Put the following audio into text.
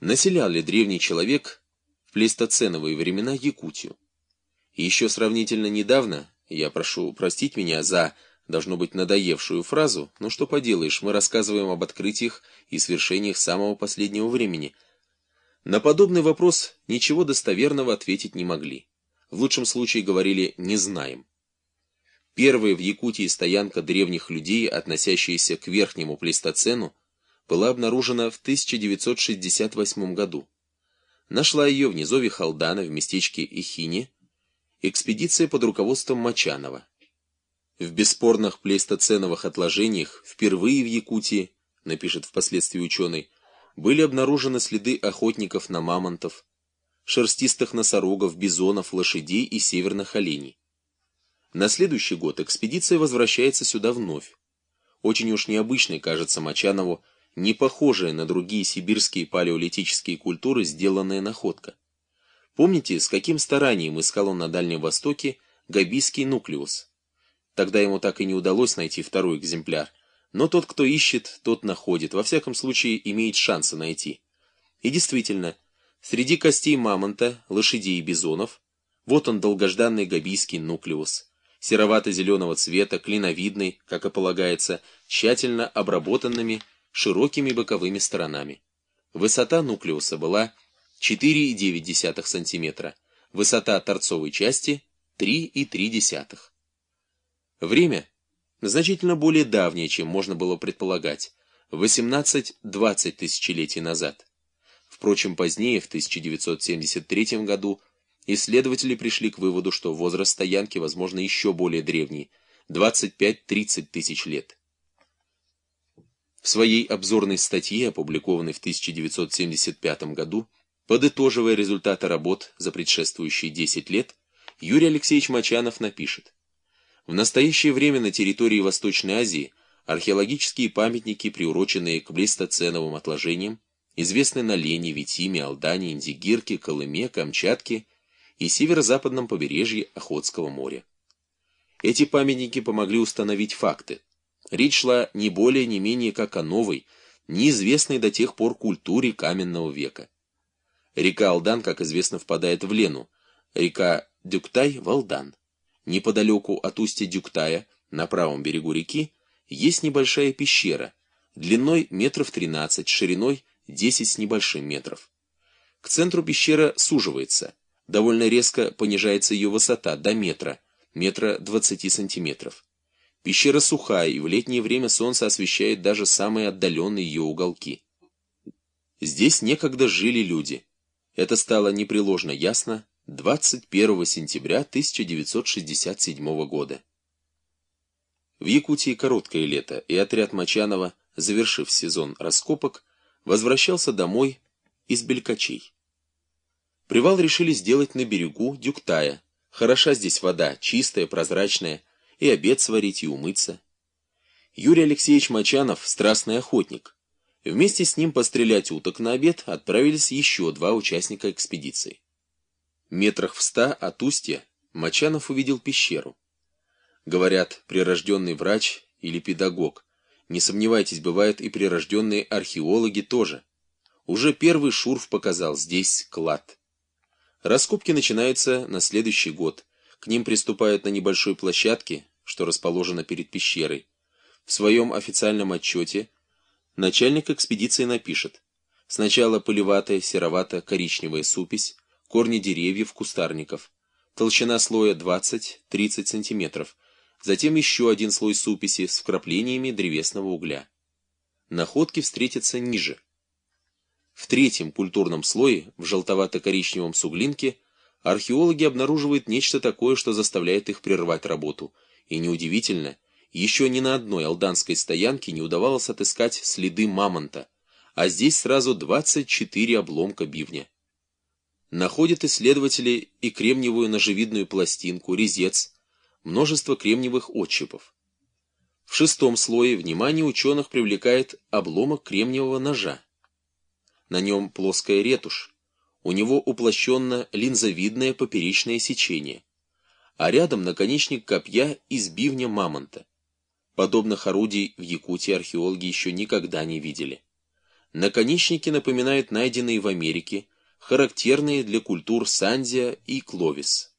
Населял ли древний человек в плейстоценовые времена Якутию? И еще сравнительно недавно, я прошу простить меня за, должно быть, надоевшую фразу, но что поделаешь, мы рассказываем об открытиях и свершениях самого последнего времени. На подобный вопрос ничего достоверного ответить не могли. В лучшем случае говорили «не знаем». Первая в Якутии стоянка древних людей, относящаяся к верхнему плейстоцену, была обнаружена в 1968 году. Нашла ее в низовье Халдана в местечке Ихине экспедиция под руководством Мачанова. В бесспорных плейстоценовых отложениях впервые в Якутии, напишет впоследствии ученый, были обнаружены следы охотников на мамонтов, шерстистых носорогов, бизонов, лошадей и северных оленей. На следующий год экспедиция возвращается сюда вновь. Очень уж необычной кажется Мачанову не похожая на другие сибирские палеолитические культуры сделанная находка. Помните, с каким старанием искал он на Дальнем Востоке габийский нуклеус? Тогда ему так и не удалось найти второй экземпляр, но тот, кто ищет, тот находит, во всяком случае имеет шансы найти. И действительно, среди костей мамонта, лошадей и бизонов, вот он долгожданный габийский нуклеус, серовато-зеленого цвета, клиновидный, как и полагается, тщательно обработанными, широкими боковыми сторонами. Высота нуклеуса была 4,9 см, высота торцовой части 3,3. Время значительно более давнее, чем можно было предполагать, 18-20 тысячелетий назад. Впрочем, позднее, в 1973 году, исследователи пришли к выводу, что возраст стоянки, возможно, еще более древний – 25-30 тысяч лет. В своей обзорной статье, опубликованной в 1975 году, подытоживая результаты работ за предшествующие 10 лет, Юрий Алексеевич Мачанов напишет. В настоящее время на территории Восточной Азии археологические памятники, приуроченные к блистоценовым отложениям, известны на Лене, Витиме, Алдане, Индигирке, Колыме, Камчатке и северо-западном побережье Охотского моря. Эти памятники помогли установить факты, Речь шла не более не менее как о новой, неизвестной до тех пор культуре каменного века. Река Алдан, как известно, впадает в Лену, река Дюктай – в Алдан. Неподалеку от устья Дюктая, на правом берегу реки, есть небольшая пещера, длиной метров 13, шириной 10 с небольшим метров. К центру пещера суживается, довольно резко понижается ее высота до метра, метра 20 сантиметров. Пещера сухая, и в летнее время солнце освещает даже самые отдаленные ее уголки. Здесь некогда жили люди. Это стало непреложно ясно 21 сентября 1967 года. В Якутии короткое лето, и отряд Мачанова, завершив сезон раскопок, возвращался домой из Белькачей. Привал решили сделать на берегу Дюктая. Хороша здесь вода, чистая, прозрачная, и обед сварить, и умыться. Юрий Алексеевич Мачанов – страстный охотник. Вместе с ним пострелять уток на обед отправились еще два участника экспедиции. Метрах в ста от устья Мачанов увидел пещеру. Говорят, прирожденный врач или педагог. Не сомневайтесь, бывают и прирожденные археологи тоже. Уже первый Шурф показал, здесь клад. Раскопки начинаются на следующий год. К ним приступают на небольшой площадке, что расположено перед пещерой. В своем официальном отчете начальник экспедиции напишет сначала пылеватая серовато-коричневая супесь, корни деревьев, кустарников, толщина слоя 20-30 см, затем еще один слой супеси с вкраплениями древесного угля. Находки встретятся ниже. В третьем культурном слое, в желтовато-коричневом суглинке, археологи обнаруживают нечто такое, что заставляет их прервать работу – и неудивительно, еще ни на одной алданской стоянке не удавалось отыскать следы мамонта, а здесь сразу 24 обломка бивня. Находят исследователи и кремниевую ножевидную пластинку, резец, множество кремниевых отщепов. В шестом слое внимание ученых привлекает обломок кремниевого ножа. На нем плоская ретушь, у него уплощенно линзовидное поперечное сечение а рядом наконечник копья из бивня мамонта. Подобных орудий в Якутии археологи еще никогда не видели. Наконечники напоминают найденные в Америке, характерные для культур Сандия и Кловис.